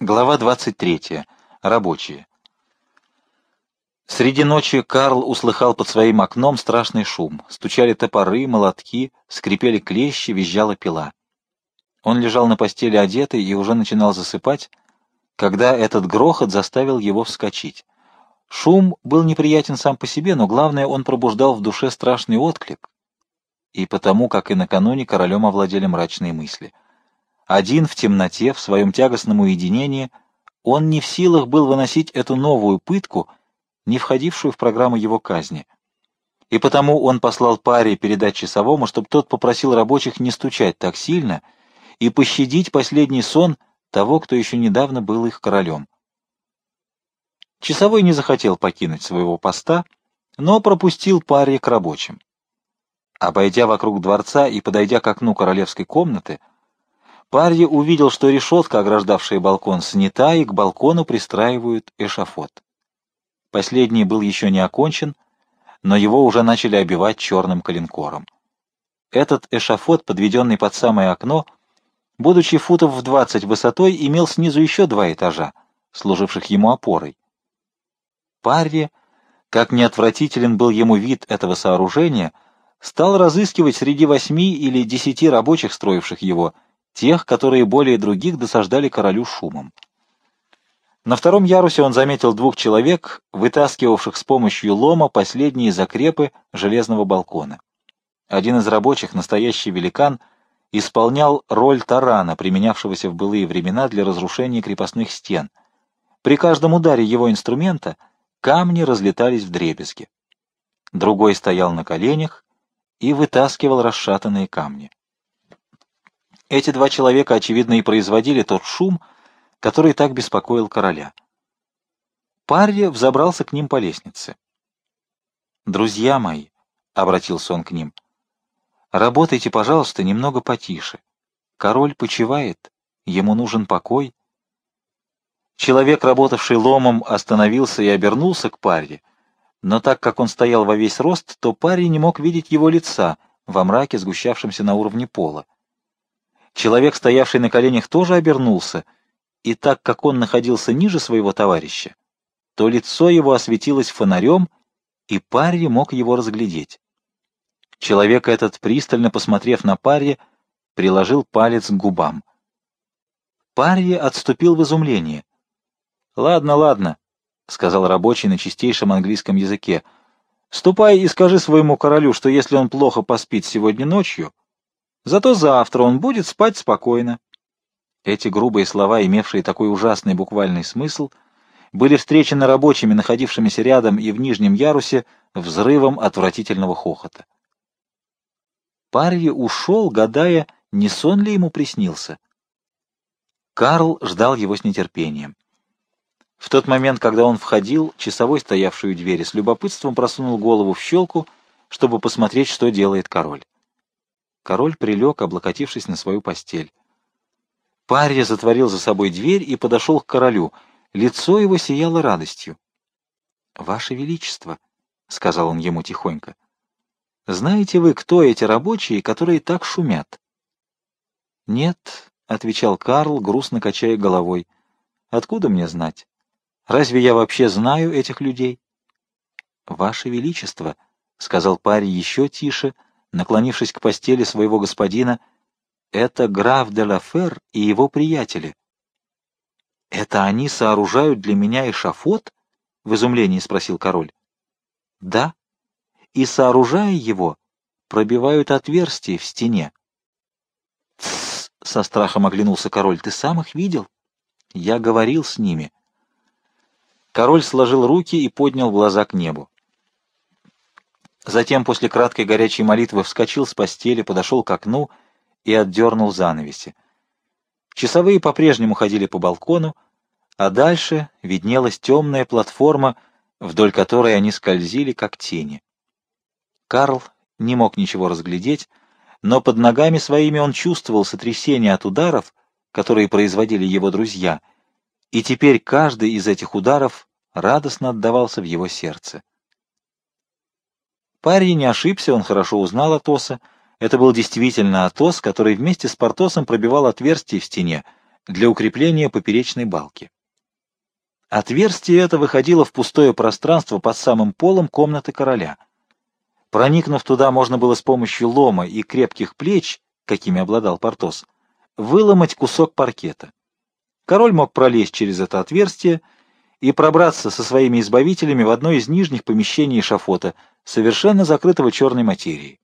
Глава 23. Рабочие. Среди ночи Карл услыхал под своим окном страшный шум. Стучали топоры, молотки, скрипели клещи, визжала пила. Он лежал на постели одетый и уже начинал засыпать, когда этот грохот заставил его вскочить. Шум был неприятен сам по себе, но главное, он пробуждал в душе страшный отклик, и потому, как и накануне, королем овладели мрачные мысли — один в темноте, в своем тягостном уединении, он не в силах был выносить эту новую пытку, не входившую в программу его казни. И потому он послал паре передать часовому, чтобы тот попросил рабочих не стучать так сильно и пощадить последний сон того, кто еще недавно был их королем. Часовой не захотел покинуть своего поста, но пропустил паре к рабочим. Обойдя вокруг дворца и подойдя к окну королевской комнаты, Парье увидел, что решетка, ограждавшая балкон, снята, и к балкону пристраивают эшафот. Последний был еще не окончен, но его уже начали обивать черным коленкором. Этот эшафот, подведенный под самое окно, будучи футов в двадцать высотой, имел снизу еще два этажа, служивших ему опорой. Парри, как неотвратителен был ему вид этого сооружения, стал разыскивать среди восьми или десяти рабочих, строивших его, тех, которые более других досаждали королю шумом. На втором ярусе он заметил двух человек, вытаскивавших с помощью лома последние закрепы железного балкона. Один из рабочих, настоящий великан, исполнял роль тарана, применявшегося в былые времена для разрушения крепостных стен. При каждом ударе его инструмента камни разлетались в дребезги. Другой стоял на коленях и вытаскивал расшатанные камни. Эти два человека, очевидно, и производили тот шум, который так беспокоил короля. Парья взобрался к ним по лестнице. «Друзья мои», — обратился он к ним, — «работайте, пожалуйста, немного потише. Король почивает, ему нужен покой». Человек, работавший ломом, остановился и обернулся к паре, но так как он стоял во весь рост, то парень не мог видеть его лица во мраке, сгущавшемся на уровне пола. Человек, стоявший на коленях, тоже обернулся, и так как он находился ниже своего товарища, то лицо его осветилось фонарем, и Парри мог его разглядеть. Человек этот, пристально посмотрев на Парри, приложил палец к губам. Парри отступил в изумление. «Ладно, ладно», — сказал рабочий на чистейшем английском языке. «Ступай и скажи своему королю, что если он плохо поспит сегодня ночью, Зато завтра он будет спать спокойно. Эти грубые слова, имевшие такой ужасный буквальный смысл, были встречены рабочими, находившимися рядом и в нижнем ярусе, взрывом отвратительного хохота. Парви ушел, гадая, не сон ли ему приснился. Карл ждал его с нетерпением. В тот момент, когда он входил, часовой, стоявший у двери, с любопытством просунул голову в щелку, чтобы посмотреть, что делает король. Король прилег, облокотившись на свою постель. Парья затворил за собой дверь и подошел к королю. Лицо его сияло радостью. — Ваше Величество, — сказал он ему тихонько, — знаете вы, кто эти рабочие, которые так шумят? — Нет, — отвечал Карл, грустно качая головой. — Откуда мне знать? Разве я вообще знаю этих людей? — Ваше Величество, — сказал парень еще тише, — наклонившись к постели своего господина, это граф де Лафер и его приятели. «Это они сооружают для меня эшафот?» — в изумлении спросил король. «Да, и, сооружая его, пробивают отверстие в стене». «Тссс!» — со страхом оглянулся король. «Ты сам их видел?» «Я говорил с ними». Король сложил руки и поднял глаза к небу. Затем, после краткой горячей молитвы, вскочил с постели, подошел к окну и отдернул занавеси. Часовые по-прежнему ходили по балкону, а дальше виднелась темная платформа, вдоль которой они скользили, как тени. Карл не мог ничего разглядеть, но под ногами своими он чувствовал сотрясение от ударов, которые производили его друзья, и теперь каждый из этих ударов радостно отдавался в его сердце. Парень не ошибся, он хорошо узнал Атоса. Это был действительно Атос, который вместе с Портосом пробивал отверстие в стене, для укрепления поперечной балки. Отверстие это выходило в пустое пространство под самым полом комнаты короля. Проникнув туда, можно было с помощью лома и крепких плеч, какими обладал Портос, выломать кусок паркета. Король мог пролезть через это отверстие и пробраться со своими избавителями в одно из нижних помещений шафота, совершенно закрытого черной материей.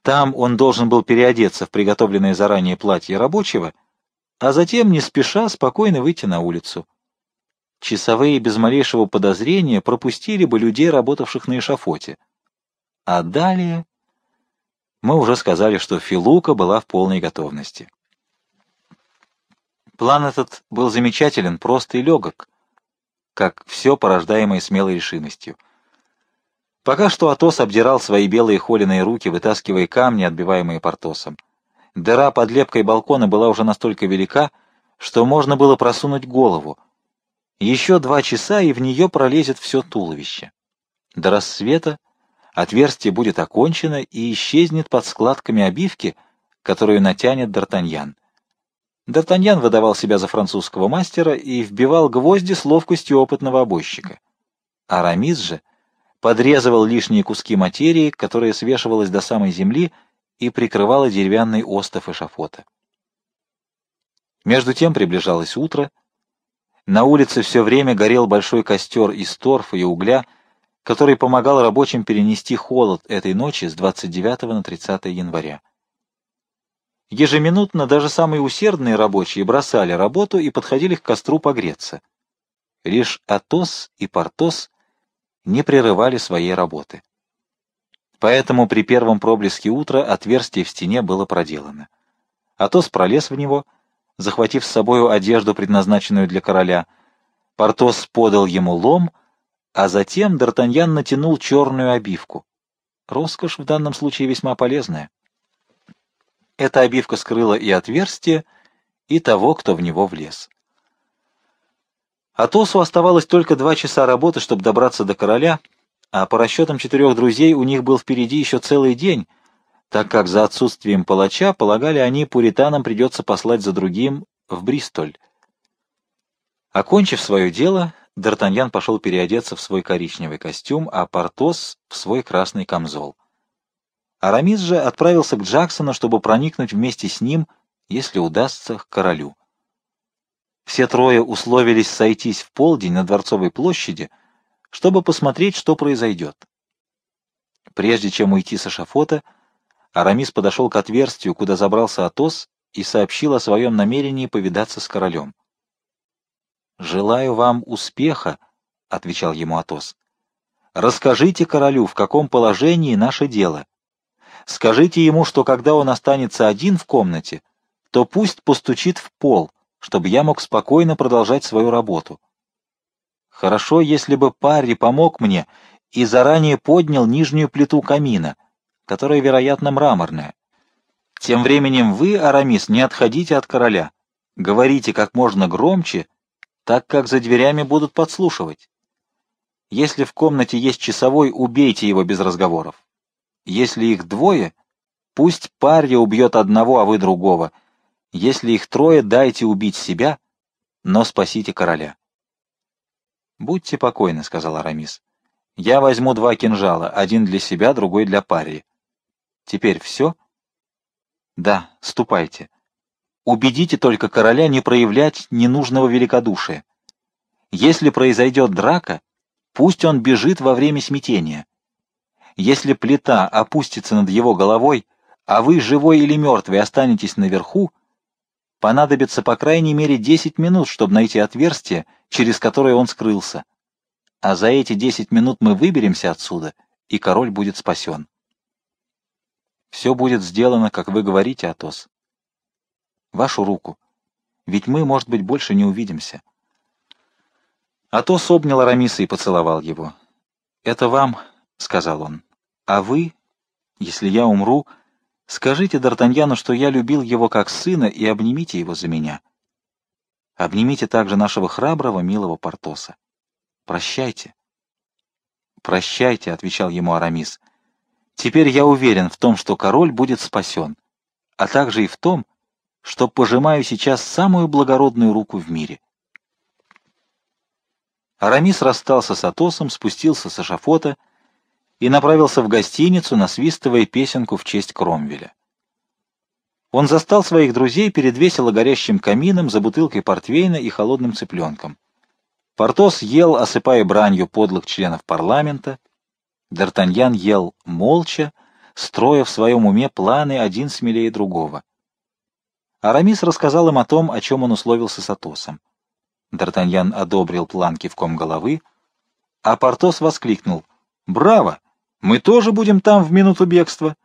Там он должен был переодеться в приготовленное заранее платье рабочего, а затем, не спеша, спокойно выйти на улицу. Часовые без малейшего подозрения пропустили бы людей, работавших на эшафоте. А далее... Мы уже сказали, что Филука была в полной готовности. План этот был замечателен, прост и легок, как все порождаемое смелой решимостью. Пока что Атос обдирал свои белые холеные руки, вытаскивая камни, отбиваемые Портосом. Дыра под лепкой балкона была уже настолько велика, что можно было просунуть голову. Еще два часа, и в нее пролезет все туловище. До рассвета отверстие будет окончено и исчезнет под складками обивки, которую натянет Д'Артаньян. Д'Артаньян выдавал себя за французского мастера и вбивал гвозди с ловкостью опытного обойщика. Арамис же подрезывал лишние куски материи, которая свешивалась до самой земли и прикрывала деревянный остов эшафота. Между тем приближалось утро. На улице все время горел большой костер из торфа и угля, который помогал рабочим перенести холод этой ночи с 29 на 30 января. Ежеминутно даже самые усердные рабочие бросали работу и подходили к костру погреться. Лишь Атос и Портос не прерывали своей работы. Поэтому при первом проблеске утра отверстие в стене было проделано. Атос пролез в него, захватив с собою одежду, предназначенную для короля. Портос подал ему лом, а затем Д'Артаньян натянул черную обивку. Роскошь в данном случае весьма полезная. Эта обивка скрыла и отверстие, и того, кто в него влез. Атосу оставалось только два часа работы, чтобы добраться до короля, а по расчетам четырех друзей у них был впереди еще целый день, так как за отсутствием палача, полагали они, пуританам придется послать за другим в Бристоль. Окончив свое дело, Д'Артаньян пошел переодеться в свой коричневый костюм, а Портос — в свой красный камзол. Арамис же отправился к Джексону, чтобы проникнуть вместе с ним, если удастся, к королю. Все трое условились сойтись в полдень на Дворцовой площади, чтобы посмотреть, что произойдет. Прежде чем уйти с эшафота, Арамис подошел к отверстию, куда забрался Атос, и сообщил о своем намерении повидаться с королем. «Желаю вам успеха», — отвечал ему Атос. «Расскажите королю, в каком положении наше дело. Скажите ему, что когда он останется один в комнате, то пусть постучит в пол, чтобы я мог спокойно продолжать свою работу. Хорошо, если бы Парри помог мне и заранее поднял нижнюю плиту камина, которая, вероятно, мраморная. Тем временем вы, Арамис, не отходите от короля. Говорите как можно громче, так как за дверями будут подслушивать. Если в комнате есть часовой, убейте его без разговоров. Если их двое, пусть парня убьет одного, а вы другого. Если их трое, дайте убить себя, но спасите короля. «Будьте покойны», — сказал Арамис. «Я возьму два кинжала, один для себя, другой для пари. Теперь все?» «Да, ступайте. Убедите только короля не проявлять ненужного великодушия. Если произойдет драка, пусть он бежит во время смятения. Если плита опустится над его головой, а вы, живой или мертвый, останетесь наверху, понадобится по крайней мере 10 минут, чтобы найти отверстие, через которое он скрылся. А за эти 10 минут мы выберемся отсюда, и король будет спасен. Все будет сделано, как вы говорите, Атос. Вашу руку. Ведь мы, может быть, больше не увидимся. Атос обнял Арамиса и поцеловал его. «Это вам», — сказал он. «А вы, если я умру, скажите Д'Артаньяну, что я любил его как сына, и обнимите его за меня. Обнимите также нашего храброго, милого Портоса. Прощайте». «Прощайте», — отвечал ему Арамис. «Теперь я уверен в том, что король будет спасен, а также и в том, что пожимаю сейчас самую благородную руку в мире. Арамис расстался с Атосом, спустился с эшафота и направился в гостиницу, насвистывая песенку в честь Кромвеля. Он застал своих друзей перед весело горящим камином за бутылкой портвейна и холодным цыпленком. Портос ел, осыпая бранью подлых членов парламента. Д'Артаньян ел молча, строя в своем уме планы один смелее другого. Арамис рассказал им о том, о чем он условился с Атосом. Д'Артаньян одобрил план кивком головы, а Портос воскликнул. «Браво! Мы тоже будем там в минуту бегства.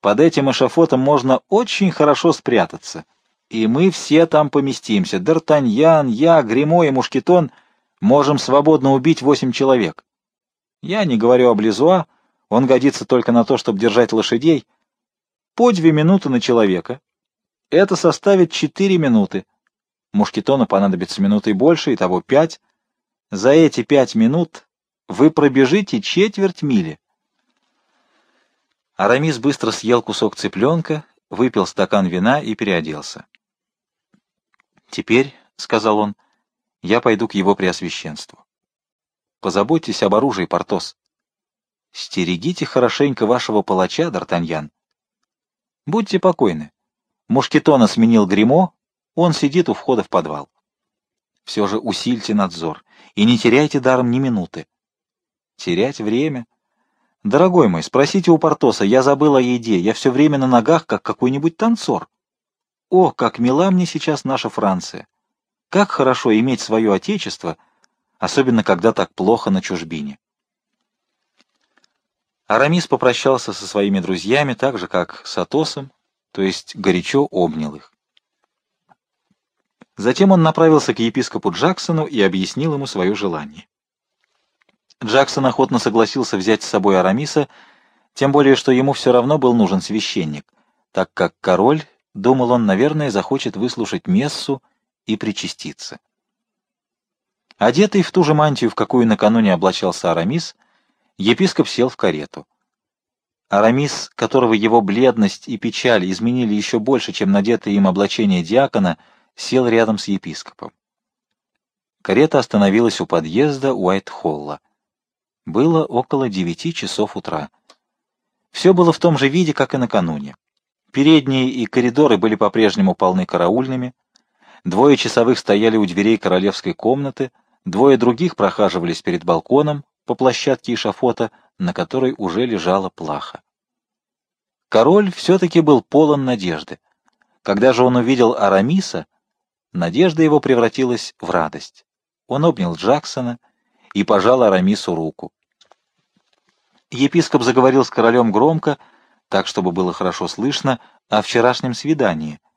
Под этим эшафотом можно очень хорошо спрятаться. И мы все там поместимся. Д'Артаньян, я, Гремо и Мушкетон — можем свободно убить восемь человек. Я не говорю о Близуа, он годится только на то, чтобы держать лошадей. По две минуты на человека. Это составит четыре минуты. Мушкетону понадобится минуты больше, и того пять. За эти пять минут вы пробежите четверть мили. Арамис быстро съел кусок цыпленка, выпил стакан вина и переоделся. «Теперь», — сказал он, — я пойду к его преосвященству. Позаботьтесь об оружии, Портос. Стерегите хорошенько вашего палача, Д'Артаньян. Будьте покойны. Мушкетона сменил гримо он сидит у входа в подвал. Все же усильте надзор и не теряйте даром ни минуты. Терять время? Дорогой мой, спросите у Портоса, я забыл о еде, я все время на ногах, как какой-нибудь танцор. О, как мила мне сейчас наша Франция! Как хорошо иметь свое отечество, особенно когда так плохо на чужбине. Арамис попрощался со своими друзьями так же, как с Атосом, то есть горячо обнял их. Затем он направился к епископу Джексону и объяснил ему свое желание. Джексон охотно согласился взять с собой Арамиса, тем более, что ему все равно был нужен священник, так как король, думал он, наверное, захочет выслушать мессу и причаститься. Одетый в ту же мантию, в какую накануне облачался Арамис, епископ сел в карету. Арамис, которого его бледность и печаль изменили еще больше, чем надетое им облачение диакона, сел рядом с епископом. Карета остановилась у подъезда Уайт-Холла. Было около девяти часов утра. Все было в том же виде, как и накануне. Передние и коридоры были по-прежнему полны караульными, Двое часовых стояли у дверей королевской комнаты, двое других прохаживались перед балконом по площадке эшафота, на которой уже лежала плаха. Король все-таки был полон надежды. Когда же он увидел Арамиса, надежда его превратилась в радость. Он обнял Джексона и пожал Арамису руку. Епископ заговорил с королем громко, так, чтобы было хорошо слышно, о вчерашнем свидании —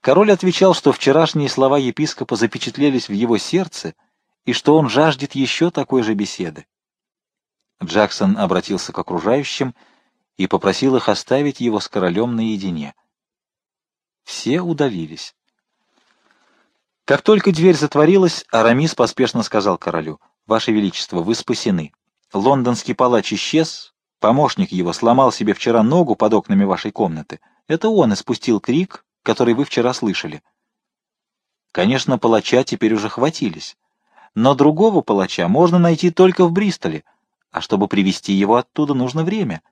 Король отвечал, что вчерашние слова епископа запечатлелись в его сердце и что он жаждет еще такой же беседы. Джексон обратился к окружающим и попросил их оставить его с королем наедине. Все удалились. Как только дверь затворилась, Арамис поспешно сказал королю, «Ваше Величество, вы спасены. Лондонский палач исчез, помощник его сломал себе вчера ногу под окнами вашей комнаты. Это он испустил крик, который вы вчера слышали. Конечно, палача теперь уже хватились, но другого палача можно найти только в Бристоле, а чтобы привести его оттуда нужно время.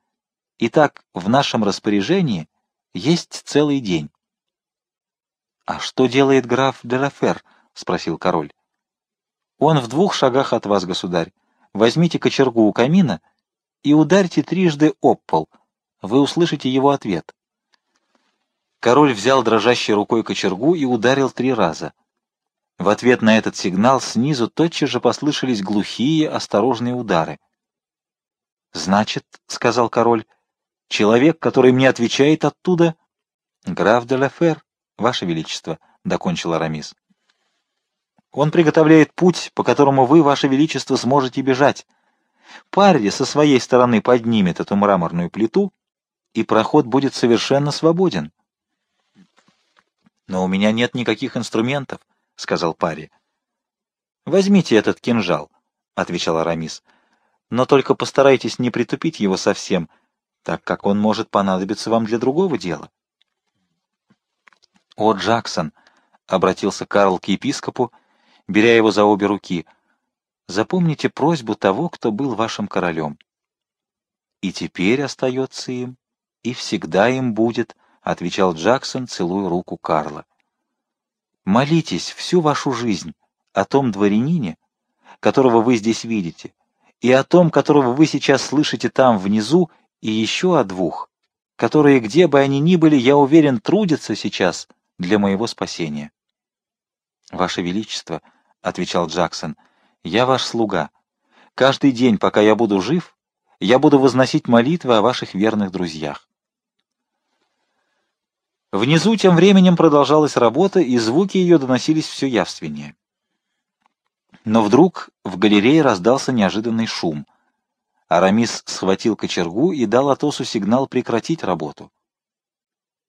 Итак, в нашем распоряжении есть целый день. — А что делает граф Дерафер? — спросил король. — Он в двух шагах от вас, государь. Возьмите кочергу у камина и ударьте трижды об пол. Вы услышите его ответ. Король взял дрожащей рукой кочергу и ударил три раза. В ответ на этот сигнал снизу тотчас же послышались глухие, осторожные удары. «Значит, — сказал король, — человек, который мне отвечает оттуда, — граф де Лафер, ваше величество, — докончил Арамис. Он приготовляет путь, по которому вы, ваше величество, сможете бежать. Парри со своей стороны поднимет эту мраморную плиту, и проход будет совершенно свободен. «Но у меня нет никаких инструментов», — сказал парень. «Возьмите этот кинжал», — отвечал Арамис. «Но только постарайтесь не притупить его совсем, так как он может понадобиться вам для другого дела». «О, Джексон!» — обратился Карл к епископу, беря его за обе руки. «Запомните просьбу того, кто был вашим королем». «И теперь остается им, и всегда им будет», — отвечал Джексон, целуя руку Карла. «Молитесь всю вашу жизнь о том дворянине, которого вы здесь видите, и о том, которого вы сейчас слышите там внизу, и еще о двух, которые, где бы они ни были, я уверен, трудятся сейчас для моего спасения. «Ваше Величество», — отвечал Джексон, — «я ваш слуга. Каждый день, пока я буду жив, я буду возносить молитвы о ваших верных друзьях». Внизу тем временем продолжалась работа, и звуки ее доносились все явственнее. Но вдруг в галерее раздался неожиданный шум. Арамис схватил кочергу и дал Атосу сигнал прекратить работу.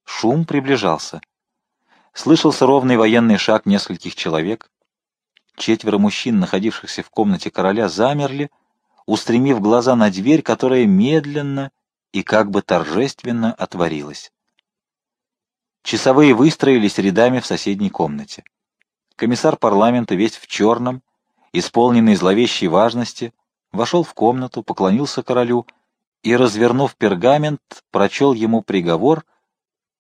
Шум приближался. Слышался ровный военный шаг нескольких человек. Четверо мужчин, находившихся в комнате короля, замерли, устремив глаза на дверь, которая медленно и как бы торжественно отворилась. Часовые выстроились рядами в соседней комнате. Комиссар парламента, весь в черном, исполненный зловещей важности, вошел в комнату, поклонился королю и, развернув пергамент, прочел ему приговор,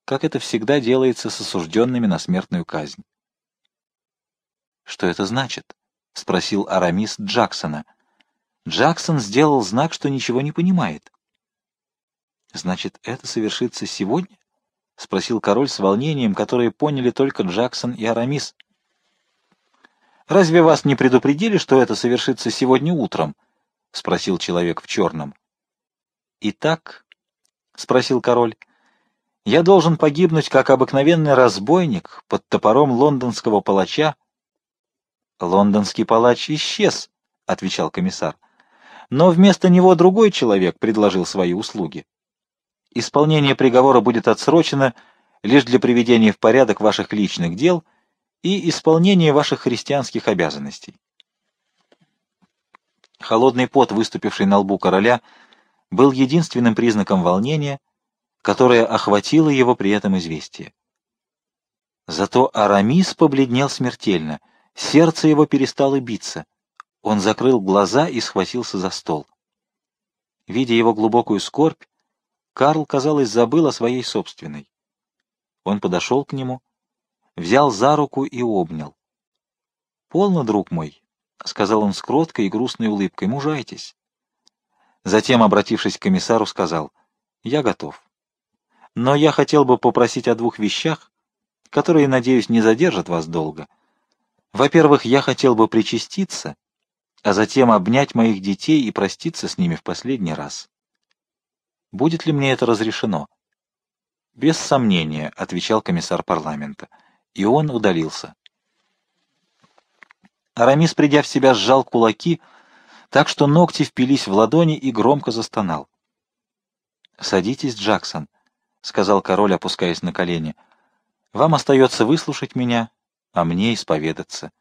как это всегда делается с осужденными на смертную казнь. «Что это значит?» — спросил Арамис Джексона. Джексон сделал знак, что ничего не понимает. «Значит, это совершится сегодня?» — спросил король с волнением, которое поняли только Джексон и Арамис. «Разве вас не предупредили, что это совершится сегодня утром?» — спросил человек в черном. «Итак?» — спросил король. «Я должен погибнуть, как обыкновенный разбойник под топором лондонского палача». «Лондонский палач исчез», — отвечал комиссар. «Но вместо него другой человек предложил свои услуги. Исполнение приговора будет отсрочено лишь для приведения в порядок ваших личных дел — и исполнение ваших христианских обязанностей. Холодный пот, выступивший на лбу короля, был единственным признаком волнения, которое охватило его при этом известие. Зато Арамис побледнел смертельно, сердце его перестало биться. Он закрыл глаза и схватился за стол. Видя его глубокую скорбь, Карл, казалось, забыл о своей собственной. Он подошел к нему взял за руку и обнял. «Полно, друг мой», — сказал он с кроткой и грустной улыбкой, — «мужайтесь». Затем, обратившись к комиссару, сказал, «Я готов. Но я хотел бы попросить о двух вещах, которые, надеюсь, не задержат вас долго. Во-первых, я хотел бы причаститься, а затем обнять моих детей и проститься с ними в последний раз. Будет ли мне это разрешено?» «Без сомнения», — отвечал комиссар парламента и он удалился. Арамис, придя в себя, сжал кулаки, так что ногти впились в ладони и громко застонал. «Садитесь, Джексон», — сказал король, опускаясь на колени. «Вам остается выслушать меня, а мне исповедаться».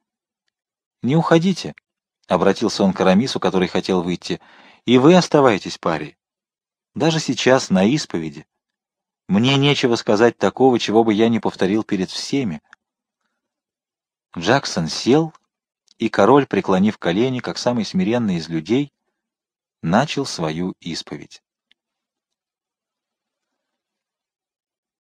«Не уходите», — обратился он к Арамису, который хотел выйти, — «и вы оставайтесь парей. Даже сейчас, на исповеди, мне нечего сказать такого, чего бы я не повторил перед всеми. Джексон сел, и король, преклонив колени, как самый смиренный из людей, начал свою исповедь.